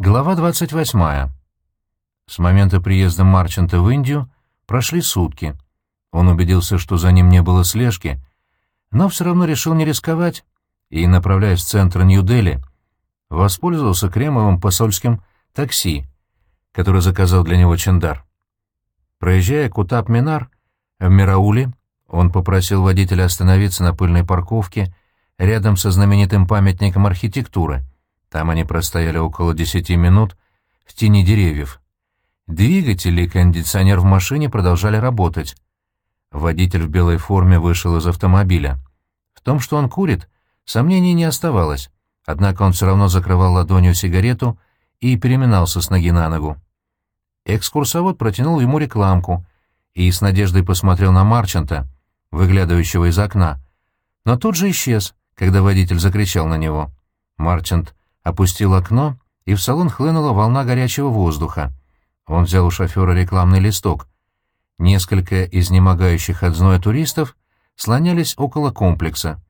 Глава 28. С момента приезда Марчанта в Индию прошли сутки. Он убедился, что за ним не было слежки, но все равно решил не рисковать и, направляясь в центр Нью-Дели, воспользовался кремовым посольским такси, которое заказал для него Чендар. Проезжая Кутап-Минар в Мирауле, он попросил водителя остановиться на пыльной парковке рядом со знаменитым памятником архитектуры — там они простояли около десяти минут в тени деревьев. Двигатель и кондиционер в машине продолжали работать. Водитель в белой форме вышел из автомобиля. В том, что он курит, сомнений не оставалось, однако он все равно закрывал ладонью сигарету и переминался с ноги на ногу. Экскурсовод протянул ему рекламку и с надеждой посмотрел на Марчанта, выглядывающего из окна, но тут же исчез, когда водитель закричал на него. Марчант опустил окно, и в салон хлынула волна горячего воздуха. Он взял у шофера рекламный листок. Несколько изнемогающих от зноя туристов слонялись около комплекса.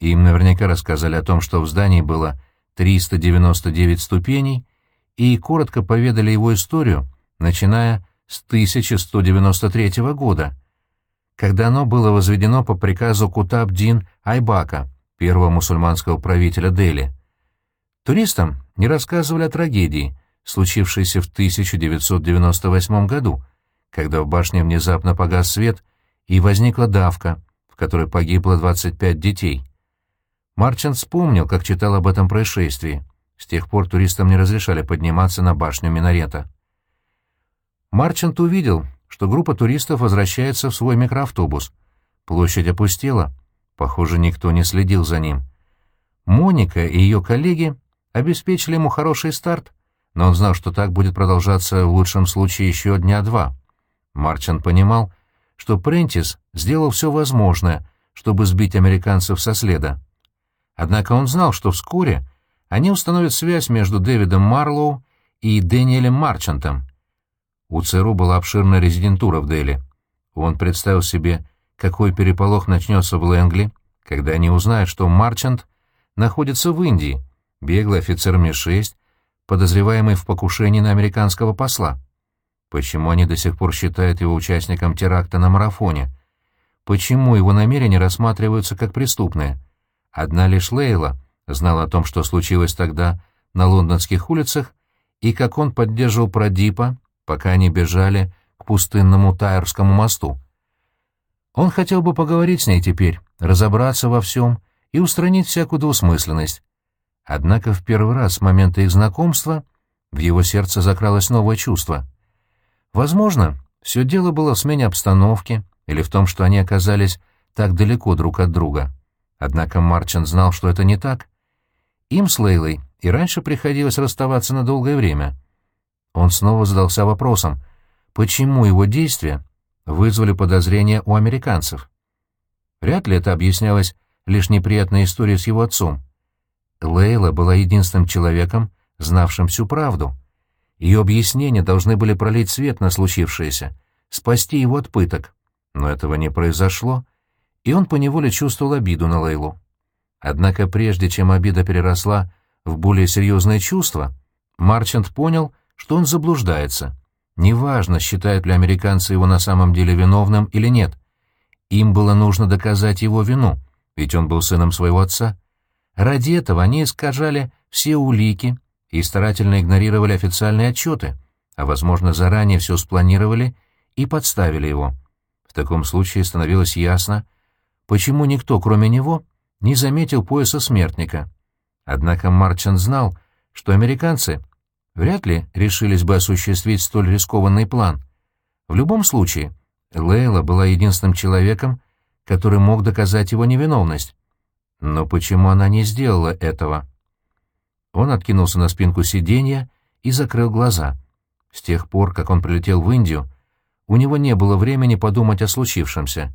Им наверняка рассказали о том, что в здании было 399 ступеней, и коротко поведали его историю, начиная с 1193 года, когда оно было возведено по приказу Кутаб-Дин Айбака, первого мусульманского правителя Дели. Туристам не рассказывали о трагедии, случившейся в 1998 году, когда в башне внезапно погас свет и возникла давка, в которой погибло 25 детей. Марчант вспомнил, как читал об этом происшествии. С тех пор туристам не разрешали подниматься на башню минарета. Марчант увидел, что группа туристов возвращается в свой микроавтобус. Площадь опустела. Похоже, никто не следил за ним. Моника и ее коллеги обеспечили ему хороший старт, но он знал, что так будет продолжаться в лучшем случае еще дня два. Марчан понимал, что Прентис сделал все возможное, чтобы сбить американцев со следа. Однако он знал, что вскоре они установят связь между Дэвидом Марлоу и Дэниелем Марчантом. У ЦРУ была обширная резидентура в Дели. Он представил себе, какой переполох начнется в Лэнгли, когда они узнают, что Марчант находится в Индии, беглый офицер Ми-6, подозреваемый в покушении на американского посла. Почему они до сих пор считают его участником теракта на марафоне? Почему его намерения рассматриваются как преступные? Одна лишь Лейла знала о том, что случилось тогда на лондонских улицах, и как он поддерживал Продипа, пока они бежали к пустынному Тайерскому мосту. Он хотел бы поговорить с ней теперь, разобраться во всем и устранить всякую двусмысленность. Однако в первый раз с момента их знакомства в его сердце закралось новое чувство. Возможно, все дело было в смене обстановки или в том, что они оказались так далеко друг от друга. Однако Марчан знал, что это не так. Им с Лейлой и раньше приходилось расставаться на долгое время. Он снова задался вопросом, почему его действия вызвали подозрения у американцев. Вряд ли это объяснялось лишь неприятной историей с его отцом. Лейла была единственным человеком, знавшим всю правду. Ее объяснения должны были пролить свет на случившееся, спасти его от пыток. Но этого не произошло, и он поневоле чувствовал обиду на Лейлу. Однако прежде чем обида переросла в более серьезное чувство, Марчант понял, что он заблуждается. Неважно, считают ли американцы его на самом деле виновным или нет. Им было нужно доказать его вину, ведь он был сыном своего отца. Ради этого они искажали все улики и старательно игнорировали официальные отчеты, а, возможно, заранее все спланировали и подставили его. В таком случае становилось ясно, почему никто, кроме него, не заметил пояса смертника. Однако Марчан знал, что американцы вряд ли решились бы осуществить столь рискованный план. В любом случае, Лейла была единственным человеком, который мог доказать его невиновность. Но почему она не сделала этого? Он откинулся на спинку сиденья и закрыл глаза. С тех пор, как он прилетел в Индию, у него не было времени подумать о случившемся.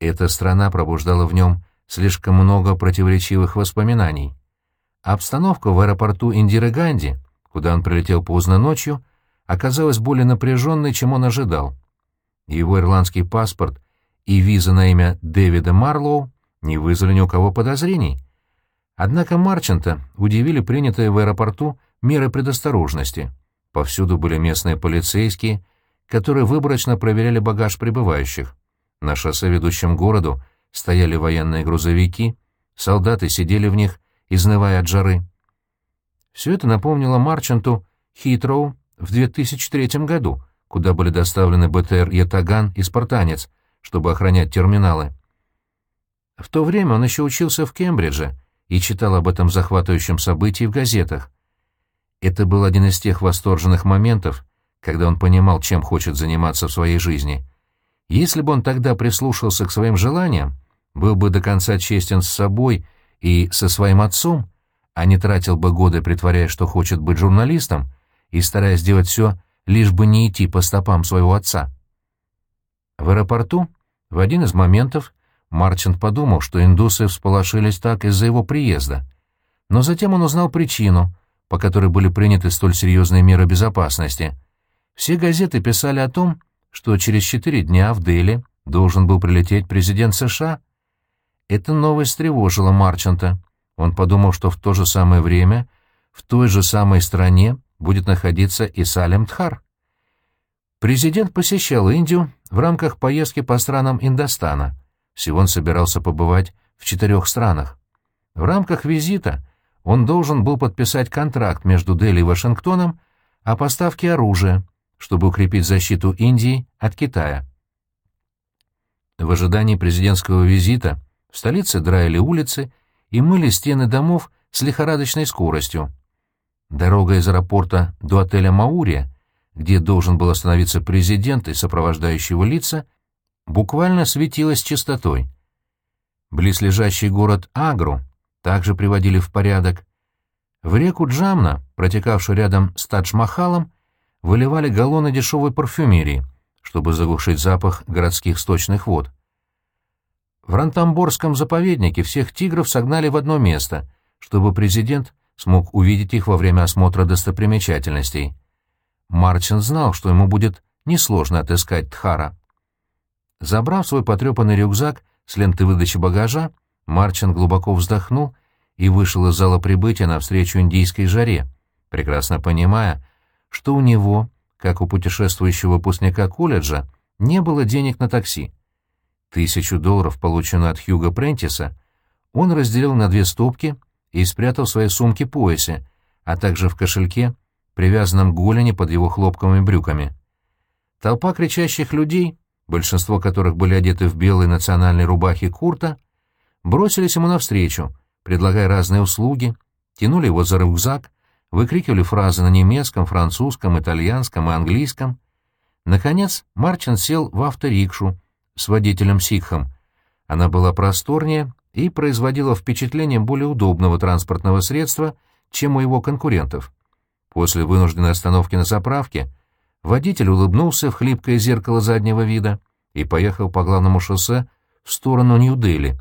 Эта страна пробуждала в нем слишком много противоречивых воспоминаний. Обстановка в аэропорту Индиры Ганди, куда он прилетел поздно ночью, оказалась более напряженной, чем он ожидал. Его ирландский паспорт и виза на имя Дэвида Марлоу не вызвали ни у кого подозрений. Однако Марчанта удивили принятые в аэропорту меры предосторожности. Повсюду были местные полицейские, которые выборочно проверяли багаж прибывающих. На шоссе, ведущем к городу, стояли военные грузовики, солдаты сидели в них, изнывая от жары. Все это напомнило Марчанту Хитроу в 2003 году, куда были доставлены БТР «Ятаган» и «Спартанец», чтобы охранять терминалы. В то время он еще учился в Кембридже и читал об этом захватывающем событии в газетах. Это был один из тех восторженных моментов, когда он понимал, чем хочет заниматься в своей жизни. Если бы он тогда прислушался к своим желаниям, был бы до конца честен с собой и со своим отцом, а не тратил бы годы, притворяясь, что хочет быть журналистом, и стараясь сделать все, лишь бы не идти по стопам своего отца. В аэропорту в один из моментов Марчант подумал, что индусы всполошились так из-за его приезда. Но затем он узнал причину, по которой были приняты столь серьезные меры безопасности. Все газеты писали о том, что через четыре дня в Дели должен был прилететь президент США. Эта новость тревожила Марчанта. Он подумал, что в то же самое время в той же самой стране будет находиться и Салем Тхар. Президент посещал Индию в рамках поездки по странам Индостана. Всего он собирался побывать в четырех странах. В рамках визита он должен был подписать контракт между Дели и Вашингтоном о поставке оружия, чтобы укрепить защиту Индии от Китая. В ожидании президентского визита в столице драили улицы и мыли стены домов с лихорадочной скоростью. Дорога из аэропорта до отеля «Маурия», где должен был остановиться президент и сопровождающие его лица, буквально светилась чистотой. Близлежащий город Агру также приводили в порядок. В реку Джамна, протекавшую рядом с Тадж-Махалом, выливали галлоны дешевой парфюмерии, чтобы заглушить запах городских сточных вод. В Рантамборском заповеднике всех тигров согнали в одно место, чтобы президент смог увидеть их во время осмотра достопримечательностей. Марчин знал, что ему будет несложно отыскать Тхара. Забрав свой потрепанный рюкзак с ленты выдачи багажа, Марчин глубоко вздохнул и вышел из зала прибытия навстречу индийской жаре, прекрасно понимая, что у него, как у путешествующего выпускника колледжа, не было денег на такси. Тысячу долларов, полученную от Хьюга Прентиса, он разделил на две стопки и спрятал в своей сумке-поясе, а также в кошельке, привязанном к голени под его хлопковыми брюками. Толпа кричащих людей, большинство которых были одеты в белые национальные рубахи Курта, бросились ему навстречу, предлагая разные услуги, тянули его за рюкзак, выкрикивали фразы на немецком, французском, итальянском и английском. Наконец Марчин сел в авторикшу с водителем-сикхом. Она была просторнее и производила впечатление более удобного транспортного средства, чем у его конкурентов. После вынужденной остановки на заправке водитель улыбнулся в хлипкое зеркало заднего вида и поехал по главному шоссе в сторону Нью-Дели,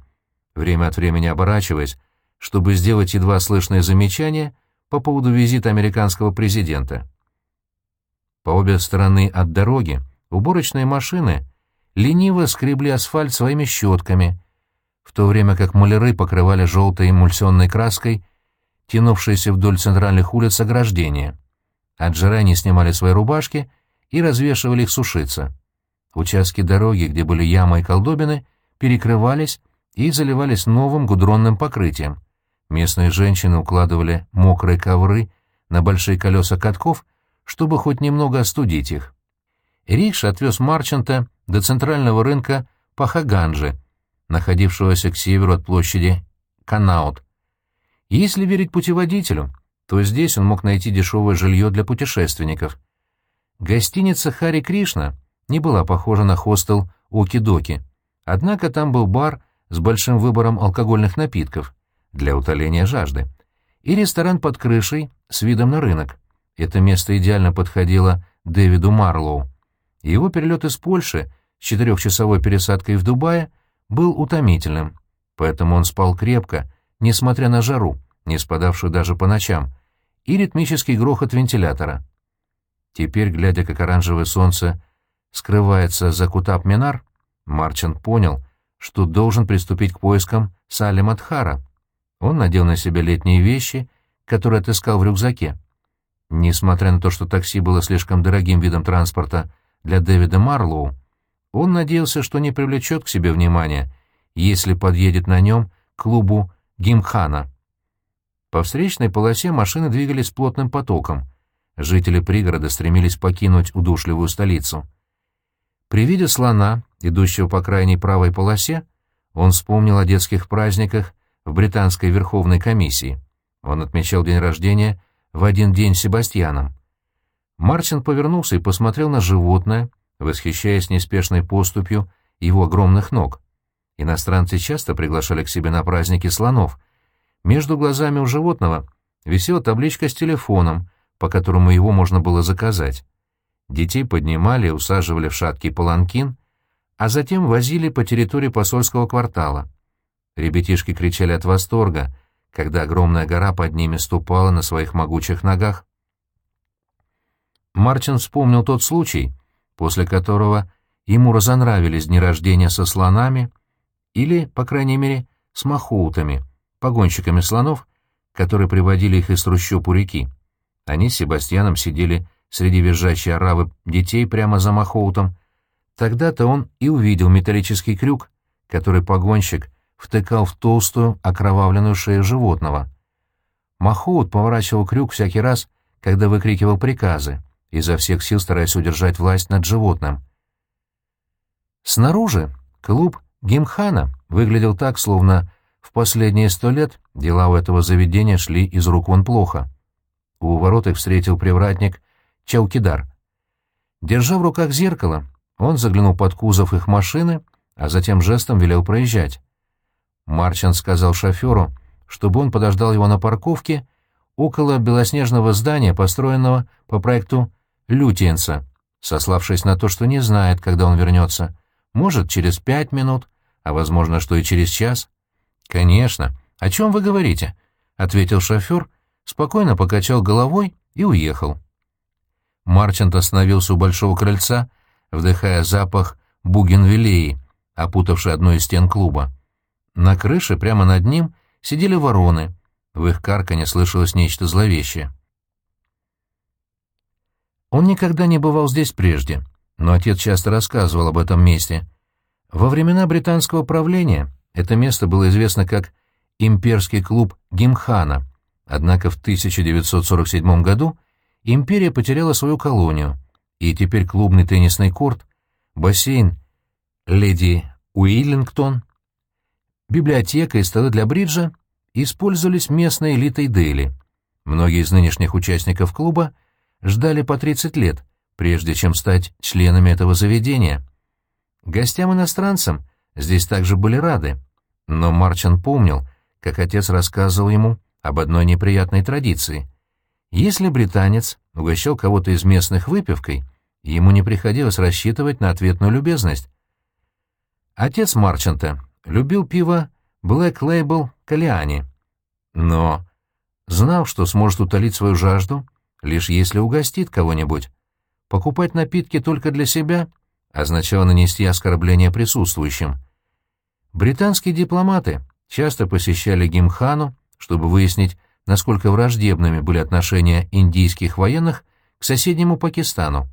время от времени оборачиваясь, чтобы сделать едва слышное замечание по поводу визита американского президента. По обе стороны от дороги уборочные машины лениво скребли асфальт своими щетками, в то время как маляры покрывали желтой эмульсионной краской тянувшиеся вдоль центральных улиц ограждения. От жары они снимали свои рубашки и развешивали их сушиться. Участки дороги, где были ямы и колдобины, перекрывались и заливались новым гудронным покрытием. Местные женщины укладывали мокрые ковры на большие колеса катков, чтобы хоть немного остудить их. Рикша отвез Марчанта до центрального рынка Пахаганджи, находившегося к северу от площади Канаут. Если верить путеводителю, то здесь он мог найти дешевое жилье для путешественников. Гостиница «Хари Кришна» не была похожа на хостел «Оки-доки», однако там был бар с большим выбором алкогольных напитков для утоления жажды и ресторан под крышей с видом на рынок. Это место идеально подходило Дэвиду Марлоу. Его перелет из Польши с четырехчасовой пересадкой в Дубае был утомительным, поэтому он спал крепко, несмотря на жару, не спадавшую даже по ночам, и ритмический грохот вентилятора. Теперь, глядя, как оранжевое солнце скрывается за Кутап-Минар, Марчант понял, что должен приступить к поискам Салима Тхара. Он надел на себя летние вещи, которые отыскал в рюкзаке. Несмотря на то, что такси было слишком дорогим видом транспорта для Дэвида Марлоу, он надеялся, что не привлечет к себе внимания, если подъедет на нем к клубу Гимхана. По встречной полосе машины двигались плотным потоком. Жители пригорода стремились покинуть удушливую столицу. При виде слона, идущего по крайней правой полосе, он вспомнил о детских праздниках в британской Верховной комиссии. Он отмечал день рождения в один день Себастьяном. Мартин повернулся и посмотрел на животное, восхищаясь неспешной поступью его огромных ног. Иностранцы часто приглашали к себе на праздники слонов. Между глазами у животного висела табличка с телефоном, по которому его можно было заказать. Детей поднимали усаживали в шаткий паланкин, а затем возили по территории посольского квартала. Ребятишки кричали от восторга, когда огромная гора под ними ступала на своих могучих ногах. Мартин вспомнил тот случай, после которого ему разонравились дни рождения со слонами или, по крайней мере, с махоутами, погонщиками слонов, которые приводили их из трущоб у реки. Они с Себастьяном сидели среди визжащей оравы детей прямо за махоутом. Тогда-то он и увидел металлический крюк, который погонщик втыкал в толстую окровавленную шею животного. Махоут поворачивал крюк всякий раз, когда выкрикивал приказы, изо всех сил стараясь удержать власть над животным. Снаружи клуб Гимхана выглядел так, словно в последние сто лет дела у этого заведения шли из рук вон плохо. У ворот их встретил привратник Чаукидар. Держа в руках зеркало, он заглянул под кузов их машины, а затем жестом велел проезжать. Марчан сказал шоферу, чтобы он подождал его на парковке около белоснежного здания, построенного по проекту Лютиенца, сославшись на то, что не знает, когда он вернется. Может, через пять минут, а, возможно, что и через час. «Конечно. О чем вы говорите?» — ответил шофер, спокойно покачал головой и уехал. Марчант остановился у большого крыльца, вдыхая запах бугенвиллеи, опутавший одну из стен клуба. На крыше, прямо над ним, сидели вороны. В их каркане слышалось нечто зловещее. Он никогда не бывал здесь прежде, но отец часто рассказывал об этом месте. Во времена британского правления это место было известно как «Имперский клуб Гимхана», однако в 1947 году империя потеряла свою колонию, и теперь клубный теннисный корт, бассейн «Леди Уиллингтон», библиотека и столы для бриджа использовались местной элитой Дели. Многие из нынешних участников клуба — ждали по 30 лет, прежде чем стать членами этого заведения. Гостям-иностранцам здесь также были рады, но Марчан помнил, как отец рассказывал ему об одной неприятной традиции. Если британец угощал кого-то из местных выпивкой, ему не приходилось рассчитывать на ответную любезность. Отец Марчанта любил пиво Black Label Калиани, но знал, что сможет утолить свою жажду лишь если угостит кого-нибудь. Покупать напитки только для себя означало нанести оскорбление присутствующим. Британские дипломаты часто посещали Гимхану, чтобы выяснить, насколько враждебными были отношения индийских военных к соседнему Пакистану.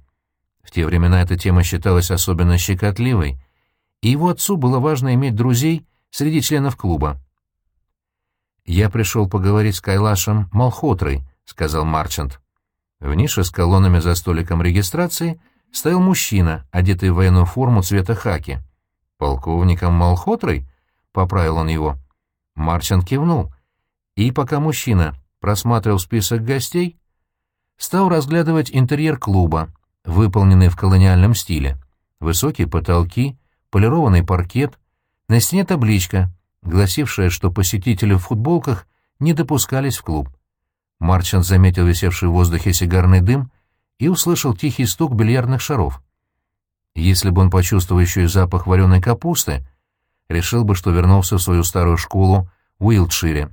В те времена эта тема считалась особенно щекотливой, и его отцу было важно иметь друзей среди членов клуба. «Я пришел поговорить с Кайлашем Малхотрой», — сказал Марчант. В нише с колоннами за столиком регистрации стоял мужчина, одетый в военную форму цвета хаки. «Полковником Малхотрой?» — поправил он его. Марчан кивнул. И пока мужчина просматривал список гостей, стал разглядывать интерьер клуба, выполненный в колониальном стиле. Высокие потолки, полированный паркет, на стене табличка, гласившая, что посетители в футболках не допускались в клуб. Марчант заметил висевший в воздухе сигарный дым и услышал тихий стук бильярдных шаров. Если бы он почувствовал еще и запах вареной капусты, решил бы, что вернулся в свою старую школу в Уилтшире.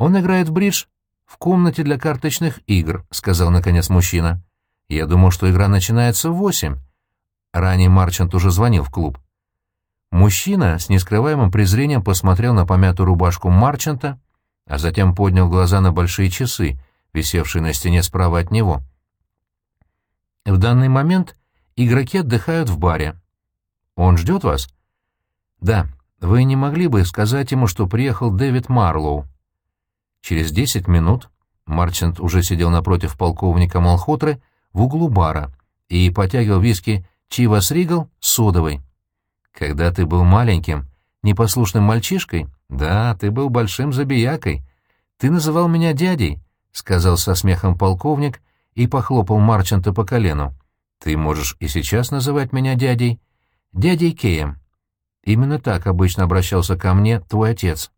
«Он играет в бридж в комнате для карточных игр», — сказал наконец мужчина. «Я думал, что игра начинается в восемь». Ранее Марчант уже звонил в клуб. Мужчина с нескрываемым презрением посмотрел на помятую рубашку Марчанта, а затем поднял глаза на большие часы, висевший на стене справа от него. В данный момент игроки отдыхают в баре. Он ждет вас? Да. Вы не могли бы сказать ему, что приехал Дэвид Марлоу? Через десять минут Марчант уже сидел напротив полковника Малхотры в углу бара и потягивал виски Чивас Ригал содовой. Когда ты был маленьким, непослушным мальчишкой, да, ты был большим забиякой. Ты называл меня дядей, — сказал со смехом полковник и похлопал Марчанта по колену. Ты можешь и сейчас называть меня дядей. Дядей Кеем. Именно так обычно обращался ко мне твой отец.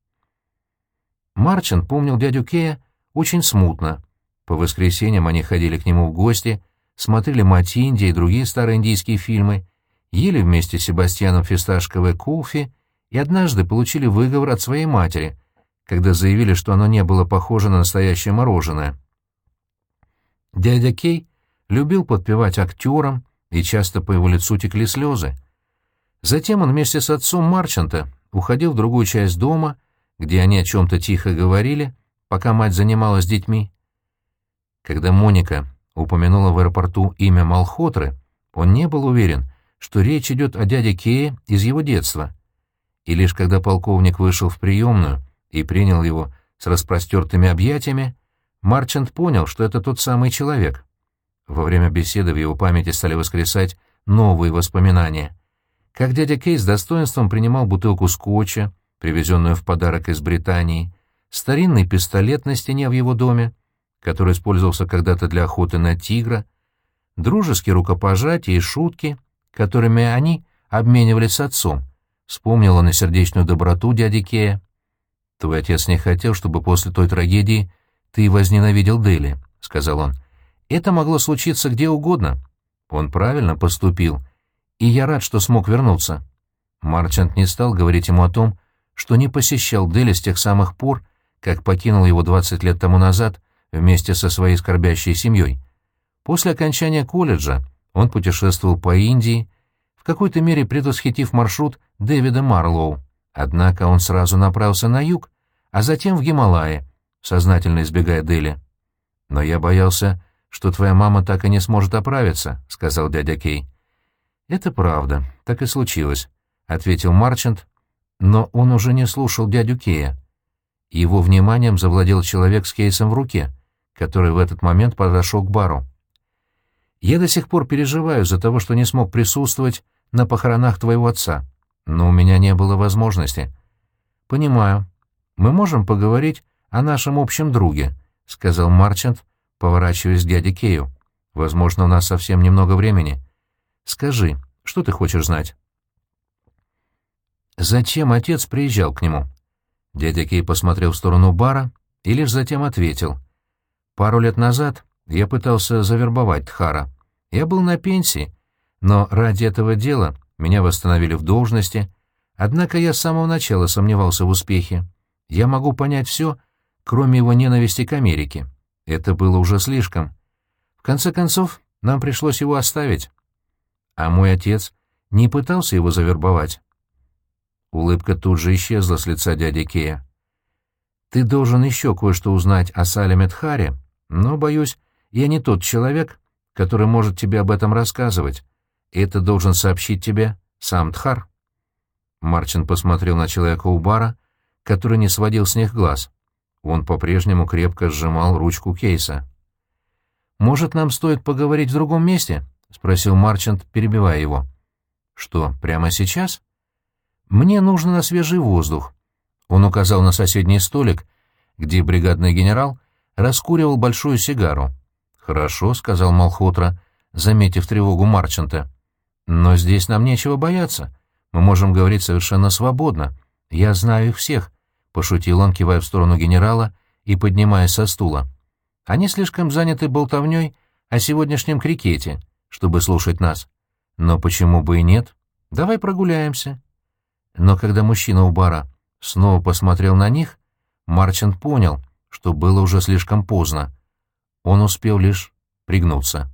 Марчант помнил дядю Кея очень смутно. По воскресеньям они ходили к нему в гости, смотрели «Мать Индия» и другие старые индийские фильмы, ели вместе с Себастьяном фисташковое кулфи и однажды получили выговор от своей матери, когда заявили, что оно не было похоже на настоящее мороженое. Дядя Кей любил подпевать актерам, и часто по его лицу текли слезы. Затем он вместе с отцом Марчанта уходил в другую часть дома, где они о чем-то тихо говорили, пока мать занималась детьми. Когда Моника упомянула в аэропорту имя Малхотры, он не был уверен, что речь идет о дяде Кее из его детства. И лишь когда полковник вышел в приемную и принял его с распростертыми объятиями, Марчант понял, что это тот самый человек. Во время беседы в его памяти стали воскресать новые воспоминания. Как дядя Кей с достоинством принимал бутылку скотча, привезенную в подарок из Британии, старинный пистолет на стене в его доме, который использовался когда-то для охоты на тигра, дружеские рукопожатия и шутки, которыми они обменивались с отцом. Вспомнил он и сердечную доброту дяди Кея. «Твой отец не хотел, чтобы после той трагедии ты возненавидел Дели», — сказал он. «Это могло случиться где угодно. Он правильно поступил, и я рад, что смог вернуться». Марчант не стал говорить ему о том, что не посещал Дели с тех самых пор, как покинул его 20 лет тому назад вместе со своей скорбящей семьей. После окончания колледжа он путешествовал по Индии, в какой-то мере предвосхитив маршрут Дэвида Марлоу. Однако он сразу направился на юг, а затем в Гималаи, сознательно избегая Дели. «Но я боялся, что твоя мама так и не сможет оправиться», — сказал дядя Кей. «Это правда, так и случилось», — ответил Марчант, но он уже не слушал дядю Кея. Его вниманием завладел человек с кейсом в руке, который в этот момент подошел к бару. «Я до сих пор переживаю за того, что не смог присутствовать на похоронах твоего отца, но у меня не было возможности». «Понимаю. Мы можем поговорить о нашем общем друге», — сказал Марчант, поворачиваясь к дяде Кею. «Возможно, у нас совсем немного времени. Скажи, что ты хочешь знать?» «Зачем отец приезжал к нему?» Дядя Кей посмотрел в сторону бара и лишь затем ответил. «Пару лет назад я пытался завербовать Тхара. Я был на пенсии, но ради этого дела меня восстановили в должности, однако я с самого начала сомневался в успехе. Я могу понять все, кроме его ненависти к Америке. Это было уже слишком. В конце концов, нам пришлось его оставить. А мой отец не пытался его завербовать. Улыбка тут же исчезла с лица дяди Кея. «Ты должен еще кое-что узнать о Салеме Тхаре, но, боюсь, я не тот человек, который может тебе об этом рассказывать. Это должен сообщить тебе сам Тхар». Марчин посмотрел на человека у бара, который не сводил с них глаз. Он по-прежнему крепко сжимал ручку кейса. «Может, нам стоит поговорить в другом месте?» — спросил Марчант, перебивая его. «Что, прямо сейчас?» «Мне нужно на свежий воздух». Он указал на соседний столик, где бригадный генерал раскуривал большую сигару. «Хорошо», — сказал Малхотра, заметив тревогу Марчанта. «Но здесь нам нечего бояться. Мы можем говорить совершенно свободно. Я знаю их всех», — пошутил он, кивая в сторону генерала и поднимаясь со стула. «Они слишком заняты болтовней о сегодняшнем крикете, чтобы слушать нас. Но почему бы и нет? Давай прогуляемся». Но когда мужчина у бара снова посмотрел на них, Марчант понял, что было уже слишком поздно. Он успел лишь пригнуться.